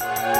Bye.